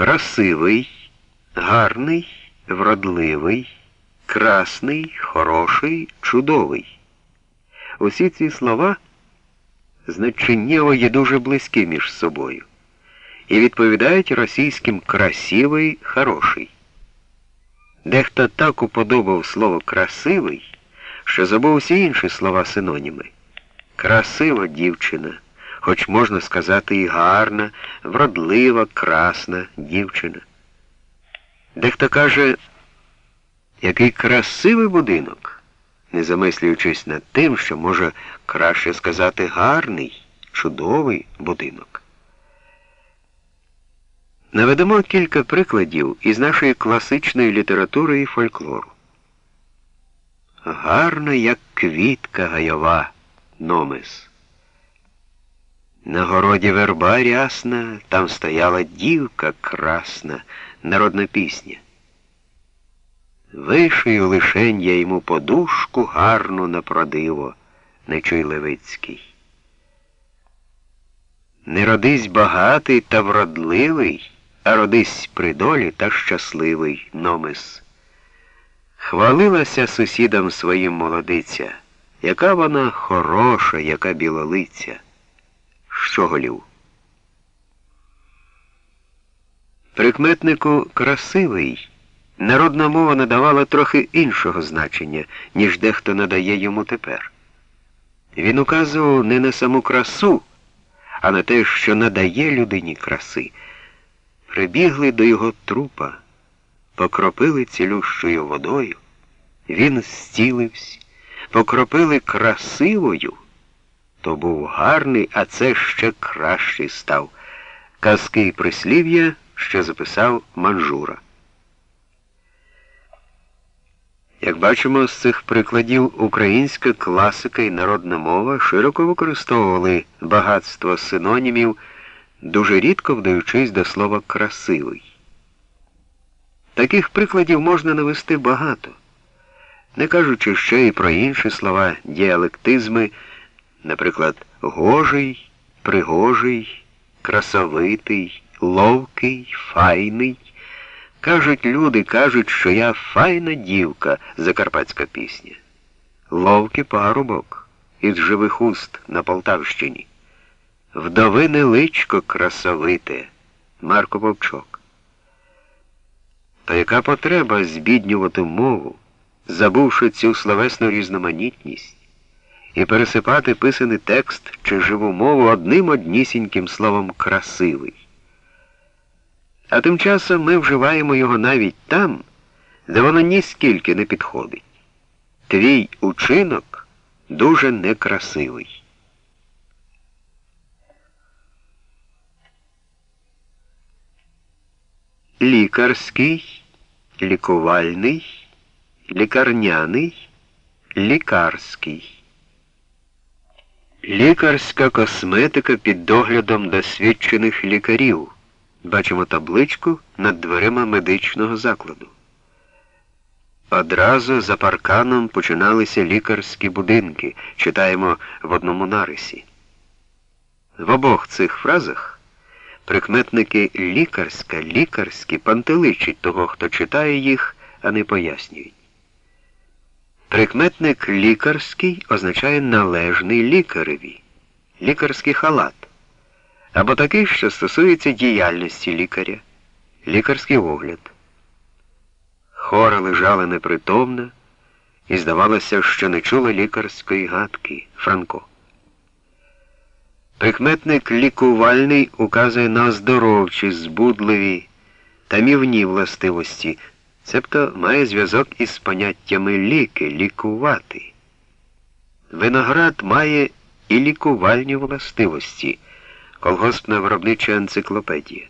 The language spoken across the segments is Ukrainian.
красивий, гарний, вродливий, красний, хороший, чудовий. Усі ці слова значеннєво є дуже близькі між собою і відповідають російським красивий, хороший. Дехто так уподобав слово красивий, що забув всі інші слова синоніми. Красива дівчина, хоч можна сказати і гарна, вродлива, красна дівчина. Дехто каже, який красивий будинок, не замислюючись над тим, що може краще сказати гарний, чудовий будинок. Наведемо кілька прикладів із нашої класичної літератури і фольклору. Гарна, як квітка гайова, номис. На городі верба рясна, там стояла дівка красна, народна пісня. Вишию лишень я йому подушку гарну на продиво, нечуй Левицький. Не родись багатий та вродливий а родись при долі та щасливий номис. Хвалилася сусідам своїм молодиця, яка вона хороша, яка білолиця. Щоголів. Прикметнику красивий народна мова надавала трохи іншого значення, ніж дехто надає йому тепер. Він указував не на саму красу, а на те, що надає людині краси прибігли до його трупа, покропили цілющою водою, він зцілився, покропили красивою, то був гарний, а це ще кращий став. Казки і прислів'я, що записав манжура. Як бачимо з цих прикладів, українська класика і народна мова широко використовували багатство синонімів дуже рідко вдаючись до слова красивий. Таких прикладів можна навести багато, не кажучи ще і про інші слова, діалектизми, наприклад, гожий, пригожий, красовитий, ловкий, файний. Кажуть люди, кажуть, що я файна дівка, закарпатська пісня. Ловкий парубок із живих уст на Полтавщині. Вдовине личко красовите, Марко Вовчок. Та яка потреба збіднювати мову, забувши цю словесну різноманітність, і пересипати писаний текст чи живу мову одним однісіньким словом красивий? А тим часом ми вживаємо його навіть там, де воно ніскільки не підходить. Твій учинок дуже некрасивий. лікарський, лікувальний, лікарняний, лікарський. Лікарська косметика під доглядом досвідчених лікарів. Бачимо табличку над дверима медичного закладу. Одразу за парканом починалися лікарські будинки, читаємо в одному нарисі. В обох цих фразах Прикметники лікарська, лікарські пантеличить того, хто читає їх, а не пояснюють. Прикметник лікарський означає належний лікареві, лікарський халат, або такий, що стосується діяльності лікаря, лікарський огляд. Хора лежала непритомна і здавалося, що не чула лікарської гадки Франко. Прикметник лікувальний указує на оздоровчі, збудливі та мівні властивості, цебто має зв'язок із поняттями ліки, лікувати. Виноград має і лікувальні властивості, колгоспна виробнича енциклопедія.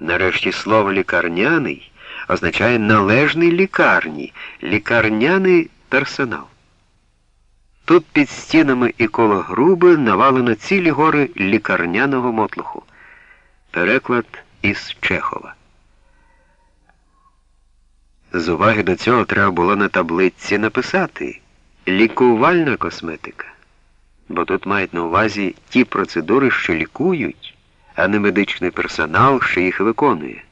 Нарешті слово лікарняний означає належний лікарні, лікарняний персонал. Тут під стінами і коло груби навалено цілі гори лікарняного мотлуху. Переклад із Чехова. З уваги до цього треба було на таблиці написати лікувальна косметика. Бо тут мають на увазі ті процедури, що лікують, а не медичний персонал, що їх виконує.